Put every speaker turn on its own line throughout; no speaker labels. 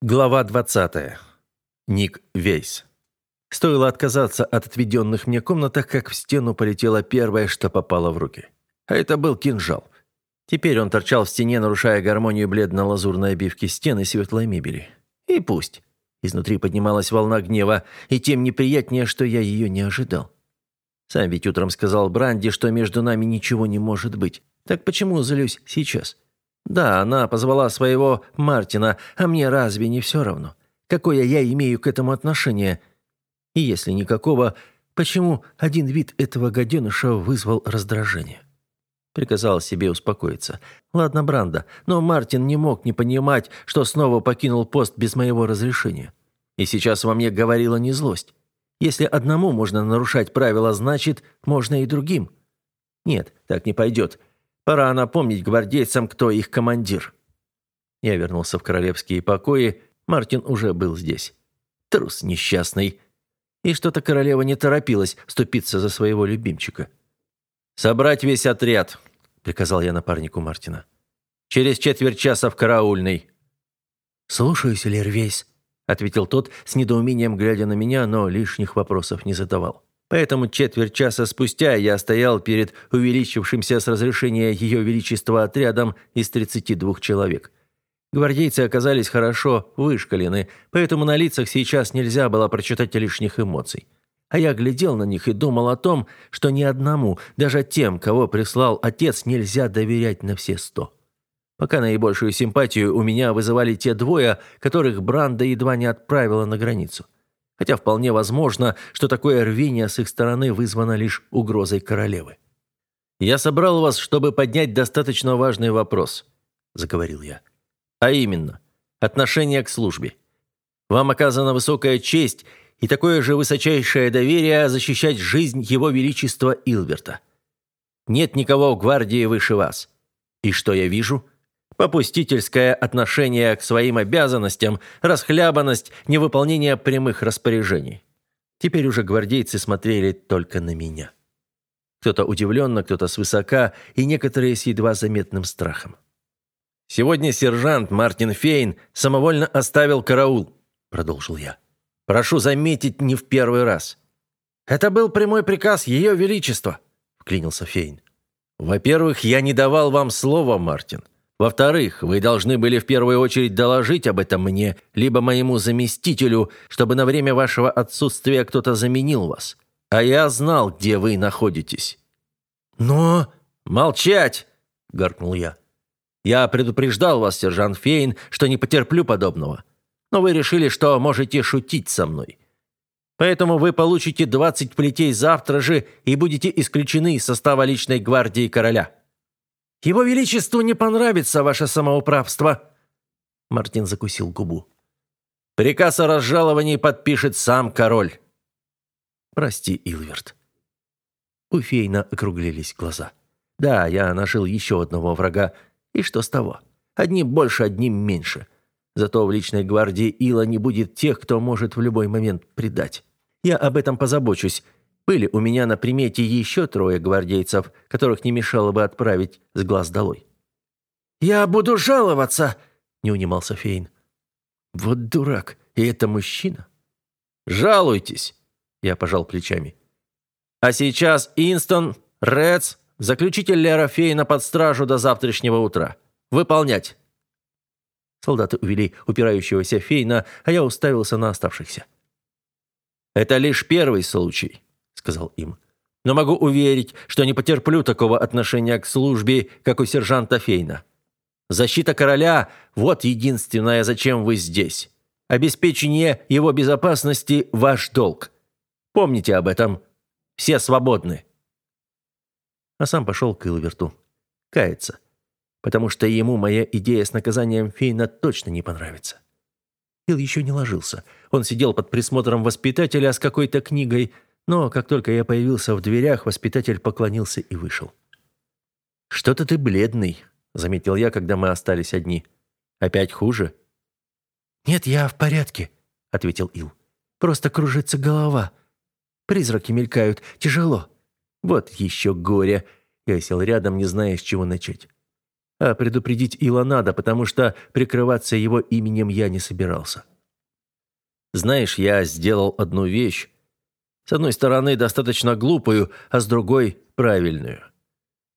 Глава 20. Ник Вейс. Стоило отказаться от отведенных мне комнатах, как в стену полетело первое, что попало в руки. А это был кинжал. Теперь он торчал в стене, нарушая гармонию бледно-лазурной обивки стены светлой мебели. И пусть. Изнутри поднималась волна гнева, и тем неприятнее, что я ее не ожидал. Сам ведь утром сказал Бранди, что между нами ничего не может быть. Так почему злюсь сейчас? Да, она позвала своего Мартина, а мне разве не все равно? Какое я имею к этому отношение? И если никакого, почему один вид этого гаденыша вызвал раздражение? Приказал себе успокоиться. Ладно, Бранда, но Мартин не мог не понимать, что снова покинул пост без моего разрешения. И сейчас во мне говорила не злость. Если одному можно нарушать правила, значит, можно и другим. Нет, так не пойдет. Пора напомнить гвардейцам, кто их командир. Я вернулся в королевские покои. Мартин уже был здесь. Трус несчастный. И что-то королева не торопилась ступиться за своего любимчика. «Собрать весь отряд», — приказал я напарнику Мартина. «Через четверть часа в караульный».
«Слушаюсь, Лервейс», — ответил тот с недоумением, глядя на меня, но лишних вопросов не задавал.
Поэтому четверть часа спустя я стоял перед увеличившимся с разрешения Ее Величества отрядом из 32 человек. Гвардейцы оказались хорошо вышкалены, поэтому на лицах сейчас нельзя было прочитать лишних эмоций. А я глядел на них и думал о том, что ни одному, даже тем, кого прислал отец, нельзя доверять на все сто. Пока наибольшую симпатию у меня вызывали те двое, которых Бранда едва не отправила на границу хотя вполне возможно, что такое рвение с их стороны вызвано лишь угрозой королевы. «Я собрал вас, чтобы поднять достаточно важный вопрос», — заговорил я. «А именно, отношение к службе. Вам оказана высокая честь и такое же высочайшее доверие защищать жизнь Его Величества Илверта. Нет никого в гвардии выше вас. И что я вижу?» Попустительское отношение к своим обязанностям, расхлябанность, невыполнение прямых распоряжений. Теперь уже гвардейцы смотрели только на меня. Кто-то удивленно, кто-то свысока, и некоторые с едва заметным страхом. «Сегодня сержант Мартин Фейн самовольно оставил караул», — продолжил я. «Прошу заметить, не в первый раз». «Это был прямой приказ Ее Величества», — вклинился Фейн. «Во-первых, я не давал вам слова, Мартин. Во-вторых, вы должны были в первую очередь доложить об этом мне, либо моему заместителю, чтобы на время вашего отсутствия кто-то заменил вас. А я знал, где вы находитесь».
«Но...»
«Молчать!» — гаркнул я. «Я предупреждал вас, сержант Фейн, что не потерплю подобного. Но вы решили, что можете шутить со мной. Поэтому вы получите 20 плетей завтра же и будете исключены из состава личной гвардии короля».
Его Величеству не понравится ваше самоуправство!» Мартин закусил губу.
«Приказ о разжаловании подпишет сам король».
«Прости, Илверт». У Фейна округлились глаза. «Да, я нашел еще одного врага. И что с того? Одним больше, одним меньше. Зато в личной гвардии Ила не будет тех, кто может в любой момент предать. Я об этом позабочусь, были у меня на примете еще трое гвардейцев, которых не мешало бы отправить с глаз долой. «Я буду жаловаться!» — не унимался Фейн.
«Вот дурак! И это мужчина?» «Жалуйтесь!» — я пожал плечами. «А сейчас Инстон, Редс, заключитель Лера Фейна под стражу до завтрашнего утра. Выполнять!» Солдаты увели упирающегося Фейна, а я уставился на оставшихся. «Это лишь первый случай сказал им. «Но могу уверить, что не потерплю такого отношения к службе, как у сержанта Фейна. Защита короля – вот единственное, зачем вы здесь. Обеспечение его безопасности – ваш долг. Помните об этом. Все свободны». А сам пошел к Илверту. Каяться. Потому что ему моя идея с наказанием Фейна точно не понравится. Ил еще не ложился. Он сидел под присмотром воспитателя с какой-то книгой – но как только я появился в дверях, воспитатель поклонился и вышел. «Что-то ты бледный», — заметил я, когда мы остались одни. «Опять хуже?»
«Нет, я в порядке», — ответил Ил. «Просто кружится голова. Призраки мелькают. Тяжело».
«Вот еще горе». Я сел рядом, не зная, с чего начать. А предупредить Ила надо, потому что прикрываться его именем я не собирался. Знаешь, я сделал одну вещь. С одной стороны, достаточно глупую, а с другой – правильную.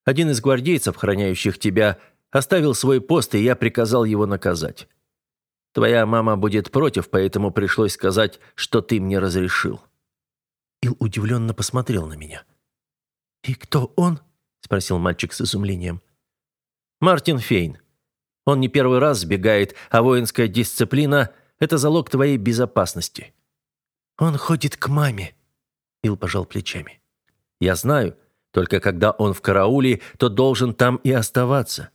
Один из гвардейцев, храняющих тебя, оставил свой пост, и я приказал его наказать. Твоя мама будет против, поэтому пришлось сказать, что ты мне разрешил».
Ил удивленно посмотрел на меня. «И кто он?» – спросил мальчик с изумлением.
«Мартин Фейн. Он не первый раз сбегает, а воинская дисциплина – это залог твоей безопасности».
«Он ходит к маме», – Ил пожал плечами.
«Я знаю. Только когда он в карауле, то должен там и оставаться.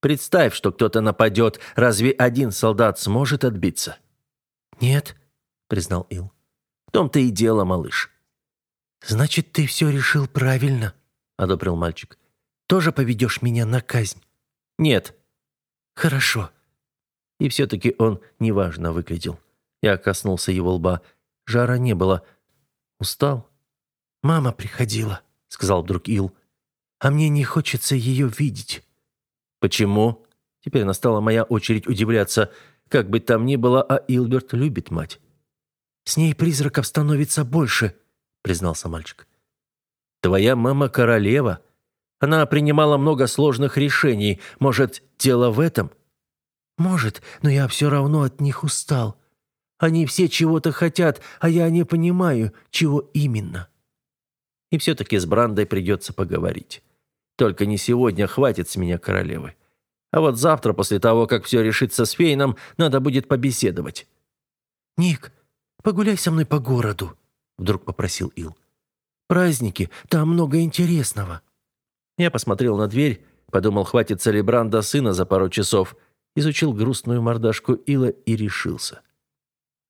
Представь, что кто-то нападет, разве один солдат сможет отбиться?»
«Нет», — признал Ил.
«В том-то и дело, малыш».
«Значит, ты все решил правильно», — одобрил мальчик. «Тоже поведешь меня на казнь?»
«Нет».
«Хорошо».
И все-таки он неважно выглядел. Я коснулся его лба. Жара не было. Устал.
«Мама приходила», — сказал вдруг Ил. «А мне не хочется ее видеть».
«Почему?» Теперь настала моя очередь удивляться. Как бы там ни было, а Илберт любит мать.
«С ней призраков становится больше», — признался мальчик.
«Твоя мама королева. Она принимала много сложных решений. Может, дело в этом?»
«Может, но я все равно от них устал. Они все чего-то хотят, а я не понимаю, чего именно».
И все-таки с Брандой придется поговорить. Только не сегодня, хватит с меня королевы. А вот завтра, после того, как все решится с Фейном, надо будет побеседовать».
«Ник, погуляй со мной по городу», — вдруг попросил Ил. «Праздники, там много интересного».
Я посмотрел на дверь, подумал, хватится ли Бранда сына за пару часов, изучил грустную мордашку Ила и решился.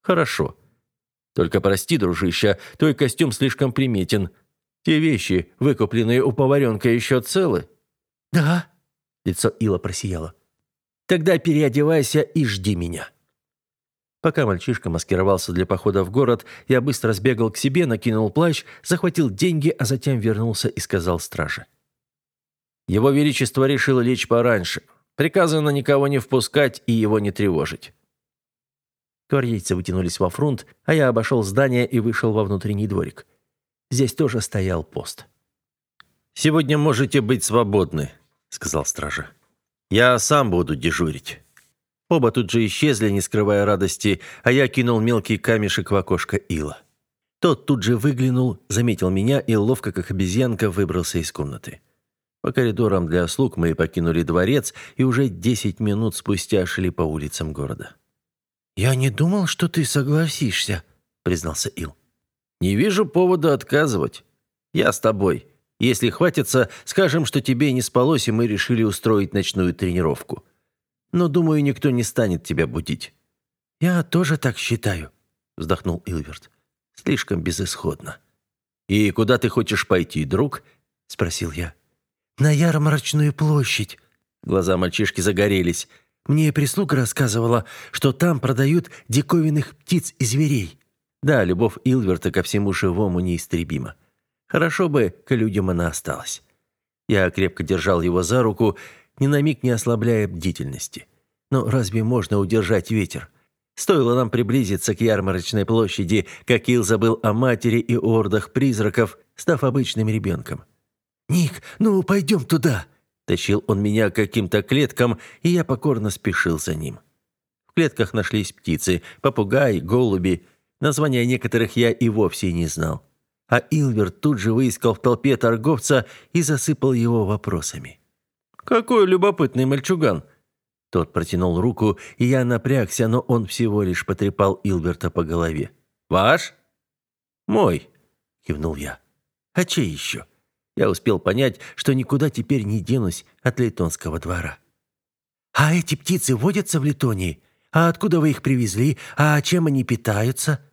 «Хорошо. Только прости, дружище, твой костюм слишком приметен. Те вещи, выкупленные у поваренка, еще целы?»
«Да», —
лицо Ила просияло. «Тогда переодевайся и жди меня». Пока мальчишка маскировался для похода в город, я быстро сбегал к себе, накинул плащ, захватил деньги, а затем вернулся и сказал страже. Его Величество решило лечь пораньше. Приказано никого не впускать и его не тревожить. Гвардейцы вытянулись во фронт, а я обошел здание и вышел во внутренний дворик. Здесь тоже стоял пост. «Сегодня можете быть свободны», — сказал стража. «Я сам буду дежурить». Оба тут же исчезли, не скрывая радости, а я кинул мелкий камешек в окошко Ила. Тот тут же выглянул, заметил меня и ловко, как обезьянка, выбрался из комнаты. По коридорам для слуг мы покинули дворец и уже десять минут спустя шли по улицам города.
«Я не думал, что ты согласишься», — признался Ил.
Не вижу повода отказывать. Я с тобой. Если хватится, скажем, что тебе не спалось, и мы решили устроить ночную тренировку. Но, думаю, никто не станет тебя будить».
«Я тоже так считаю», —
вздохнул Илверт. «Слишком безысходно». «И куда ты хочешь пойти, друг?» — спросил я.
«На ярмарочную площадь».
Глаза мальчишки загорелись.
«Мне прислуга рассказывала, что там продают диковинных птиц и зверей.
Да, любовь Илверта ко всему живому неистребима. Хорошо бы к людям она осталась. Я крепко держал его за руку, ни на миг не ослабляя бдительности. Но разве можно удержать ветер? Стоило нам приблизиться к ярмарочной площади, как Ил забыл о матери и ордах призраков, став обычным ребенком.
«Ник, ну пойдем туда!»
Тащил он меня к каким-то клеткам, и я покорно спешил за ним. В клетках нашлись птицы, попугаи, голуби – Названия некоторых я и вовсе не знал. А Илвер тут же выискал в толпе торговца и засыпал его вопросами. «Какой любопытный мальчуган!» Тот протянул руку, и я напрягся, но он всего лишь потрепал Илберта по голове. «Ваш?» «Мой», — кивнул я. «А чей еще?» Я успел понять, что никуда теперь не денусь от Лейтонского двора.
«А эти птицы водятся в Литонии? А откуда вы их привезли? А чем они питаются?»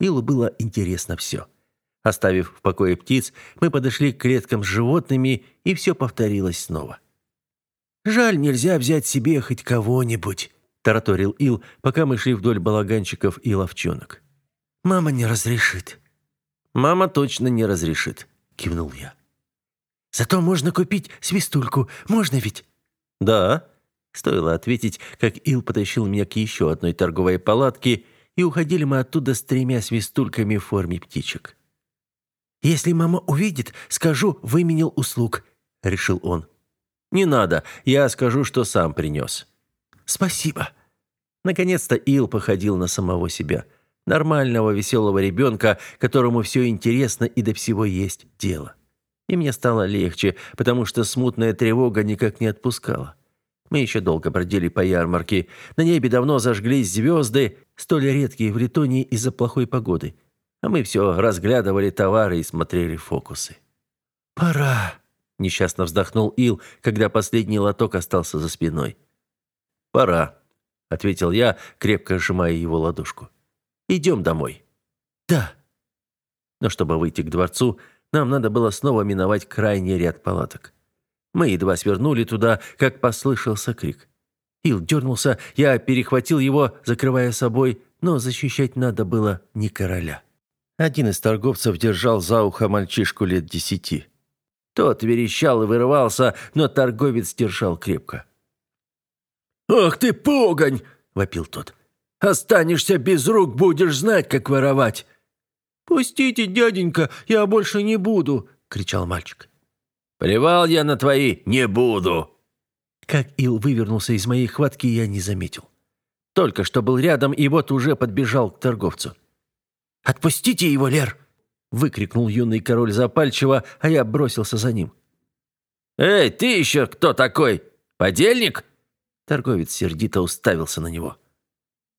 Илу было интересно все. Оставив в покое птиц, мы подошли к клеткам с животными, и все повторилось снова.
«Жаль, нельзя взять себе хоть кого-нибудь», — тараторил Ил, пока мы шли вдоль балаганчиков и ловчонок. «Мама не разрешит».
«Мама точно не разрешит», — кивнул я.
«Зато можно купить свистульку, можно ведь?»
«Да», — стоило ответить, как Ил потащил меня к еще одной торговой палатке, и уходили мы оттуда с тремя свистульками в форме птичек.
«Если мама увидит, скажу, выменил услуг», — решил он.
«Не надо, я скажу, что сам принес».
«Спасибо».
Наконец-то Ил походил на самого себя. Нормального, веселого ребенка, которому все интересно и до всего есть дело. И мне стало легче, потому что смутная тревога никак не отпускала. Мы еще долго бродили по ярмарке. На небе давно зажглись звезды, столь редкие в Литонии из-за плохой погоды. А мы все разглядывали товары и смотрели фокусы.
«Пора», –
несчастно вздохнул Ил, когда последний лоток остался за спиной. «Пора», – ответил я, крепко сжимая его ладошку. «Идем домой».
«Да».
Но чтобы выйти к дворцу, нам надо было снова миновать крайний ряд палаток. Мы едва свернули туда, как послышался крик. Ил дернулся, я перехватил его, закрывая собой, но защищать надо было не короля. Один из торговцев держал за ухо мальчишку лет десяти. Тот верещал и вырывался, но торговец держал крепко.
«Ах ты, погонь!» — вопил тот. «Останешься без рук, будешь знать, как воровать!» «Пустите, дяденька, я больше не буду!» — кричал мальчик.
«Плевал я на твои «не буду».
Как Ил вывернулся из моей хватки, я не заметил.
Только что был рядом, и вот уже подбежал к торговцу.
«Отпустите его, Лер!» — выкрикнул юный король запальчиво, а я бросился за ним.
«Эй, ты еще кто такой? Подельник?» Торговец сердито уставился на него.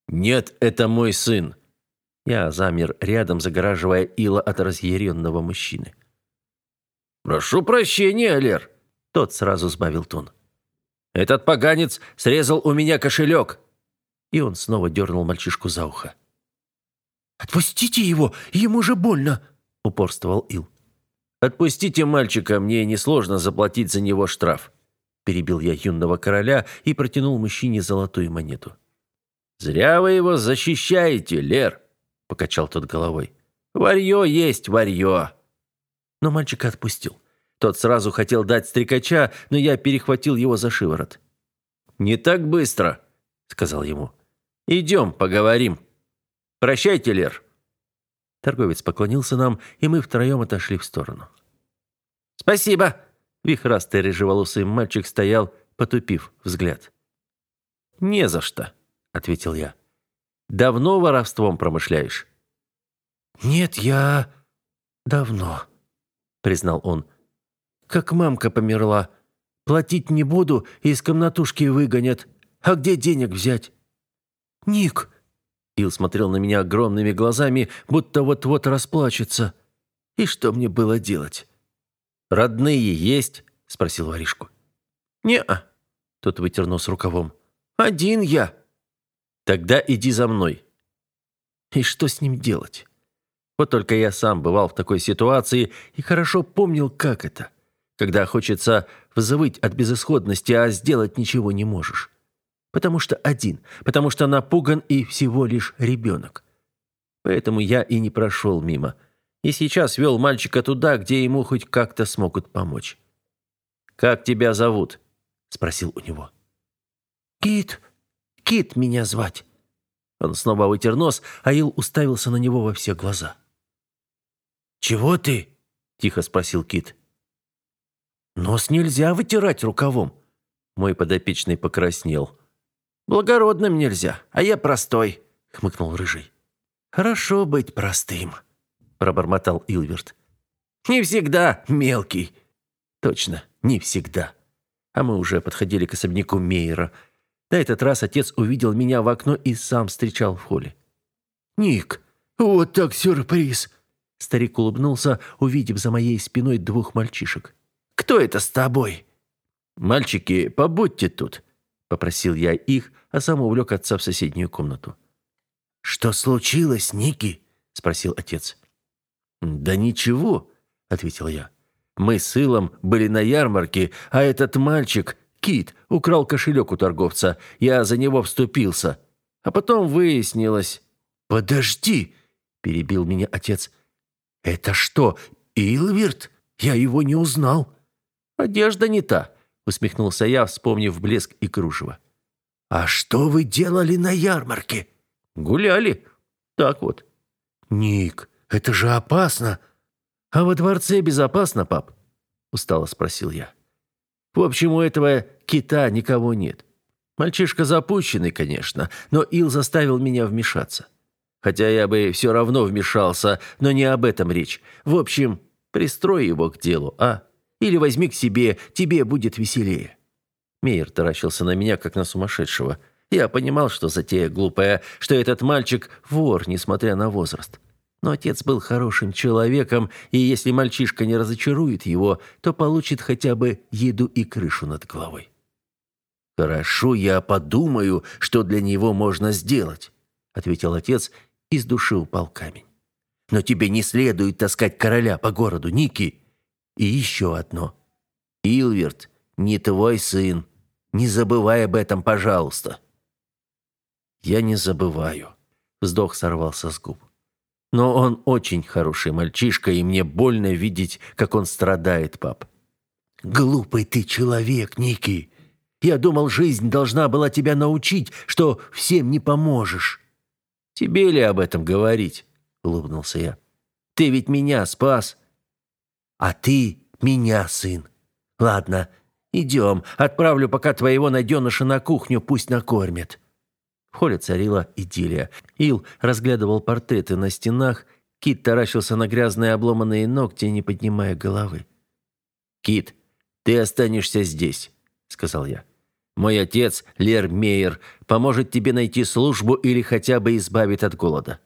«Нет, это мой сын». Я замер рядом, загораживая Ила от разъяренного мужчины. «Прошу прощения, Лер!» Тот сразу сбавил тон. «Этот поганец срезал у меня кошелек!» И он снова дернул мальчишку за ухо.
«Отпустите его, ему же больно!» — упорствовал Ил.
«Отпустите мальчика, мне несложно заплатить за него штраф», — перебил я юного короля и протянул мужчине золотую монету. «Зря вы его защищаете, Лер», — покачал тот головой. «Варье есть варье» но мальчика отпустил. Тот сразу хотел дать стрекача, но я перехватил его за шиворот. «Не так быстро», — сказал ему. «Идем, поговорим. Прощайте, Лер». Торговец поклонился нам, и мы втроем отошли в сторону. «Спасибо!» — вихрастый рыжеволосый мальчик стоял, потупив взгляд. «Не за что», — ответил я. «Давно воровством промышляешь?»
«Нет, я... давно», признал он. «Как мамка померла. Платить не буду, из комнатушки выгонят. А где денег взять?» «Ник!» Ил смотрел на меня огромными глазами, будто вот-вот расплачется. «И что мне было делать?»
«Родные есть?» – спросил воришку.
«Не-а», – тот вытер нос рукавом. «Один я».
«Тогда иди за мной».
«И что с ним делать?»
Вот только я сам бывал в такой ситуации и хорошо помнил, как это. Когда хочется взвыть от безысходности, а сделать ничего не можешь. Потому что один, потому что напуган и всего лишь ребенок. Поэтому я и не прошел мимо. И сейчас вел мальчика туда, где ему хоть как-то смогут помочь. «Как тебя зовут?» – спросил у него.
«Кит. Кит меня звать».
Он снова вытер нос, а Ил уставился на него во все глаза.
«Чего ты?» – тихо спросил Кит. «Нос нельзя вытирать рукавом».
Мой подопечный покраснел.
«Благородным нельзя, а я простой», – хмыкнул Рыжий.
«Хорошо быть простым», – пробормотал Илверт.
«Не всегда мелкий».
«Точно, не всегда». А мы уже подходили к особняку Мейера. На этот раз отец увидел меня в окно и сам встречал в холле.
«Ник, вот так сюрприз!»
Старик улыбнулся, увидев за моей спиной двух мальчишек.
«Кто это с тобой?»
«Мальчики, побудьте тут», — попросил я их, а сам увлек отца в соседнюю комнату.
«Что случилось, Ники?» — спросил отец.
«Да ничего», — ответил я. «Мы с Илом были на ярмарке, а этот мальчик, Кит, украл кошелек у торговца. Я за него вступился. А потом выяснилось...»
«Подожди!» — перебил меня отец. «Это что, Илвирт? Я его не узнал».
«Одежда не та. усмехнулся я, вспомнив блеск и кружево.
«А что вы делали на ярмарке?»
«Гуляли. Так вот».
«Ник, это же опасно!»
«А во дворце безопасно, пап?» – устало спросил я. «В общем, у этого кита никого нет. Мальчишка запущенный, конечно, но Ил заставил меня вмешаться. Хотя я бы все равно вмешался, но не об этом речь. В общем, пристрой его к делу, а? Или возьми к себе, тебе будет веселее». Мейер таращился на меня, как на сумасшедшего. Я понимал, что затея глупая, что этот мальчик – вор, несмотря на возраст. Но отец был хорошим человеком, и если мальчишка не разочарует его, то получит хотя бы еду и крышу над головой.
«Хорошо, я подумаю, что для него можно сделать», — ответил отец, и с души упал камень. «Но тебе не следует таскать короля по городу, Ники. И еще одно. Илверт не твой сын. Не забывай об этом, пожалуйста».
«Я не забываю», — вздох сорвался с губ. «Но он очень хороший мальчишка, и мне больно видеть, как он страдает, пап».
«Глупый ты человек, Ники. Я думал, жизнь должна была тебя научить, что всем не поможешь».
«Тебе ли об этом говорить?» — улыбнулся я. «Ты ведь меня спас».
«А ты меня, сын. Ладно, идем. Отправлю пока твоего найденыша на кухню, пусть накормят».
В холле царила идиллия. Ил разглядывал портреты на стенах, Кит таращился на грязные обломанные ногти, не поднимая головы. «Кит, ты останешься здесь», — сказал я. Мой отец, Лер Мейер, поможет тебе найти службу или хотя бы избавит от голода».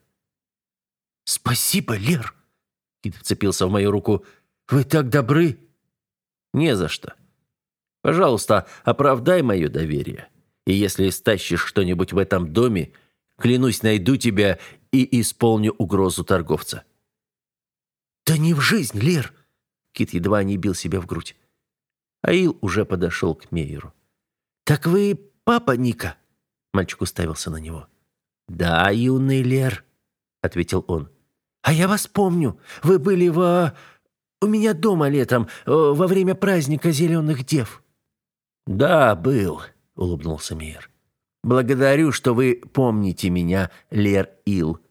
«Спасибо, Лер!» Кит вцепился в мою руку. «Вы так добры!»
«Не за что. Пожалуйста, оправдай мое доверие. И если стащишь что-нибудь в этом доме, клянусь, найду тебя и исполню угрозу торговца».
«Да не в жизнь, Лер!»
Кит едва не бил себя в грудь. Аил уже подошел к Мейеру.
«Так вы папа Ника?» Мальчик уставился на него. «Да, юный Лер», — ответил он. «А я вас помню. Вы были во... у меня дома летом, э, во время праздника зеленых дев».
«Да, был», — улыбнулся Мир. «Благодарю, что вы помните меня, Лер Ил».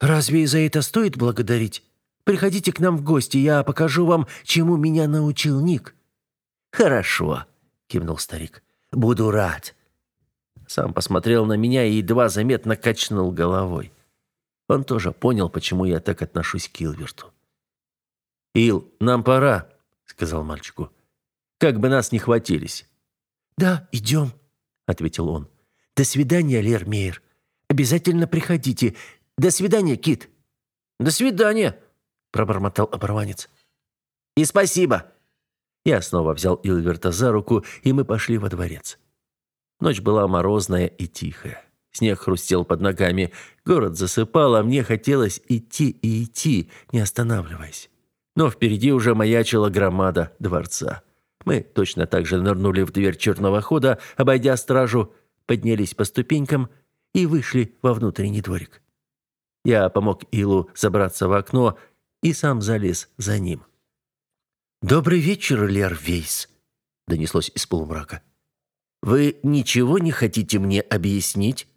«Разве за это стоит благодарить? Приходите к нам в гости, я покажу вам, чему меня научил Ник».
«Хорошо», — кивнул старик.
Буду рад».
Сам посмотрел на меня и едва заметно качнул головой. Он тоже понял, почему я так отношусь к Илверту. «Ил, нам пора», — сказал мальчику. «Как бы нас не хватились».
«Да, идем», — ответил он. «До свидания, Лер Мейер. Обязательно приходите. До свидания, Кит».
«До свидания», —
пробормотал оборванец.
«И спасибо». Я снова взял Илверта за руку, и мы пошли во дворец. Ночь была морозная и тихая. Снег хрустел под ногами, город засыпал, а мне хотелось идти и идти, не останавливаясь. Но впереди уже маячила громада дворца. Мы точно так же нырнули в дверь черного хода, обойдя стражу, поднялись по ступенькам и вышли во внутренний дворик. Я помог Илу забраться в окно и сам залез за ним.
«Добрый вечер, Лер Вейс», — донеслось из полумрака.
«Вы ничего не хотите мне объяснить?»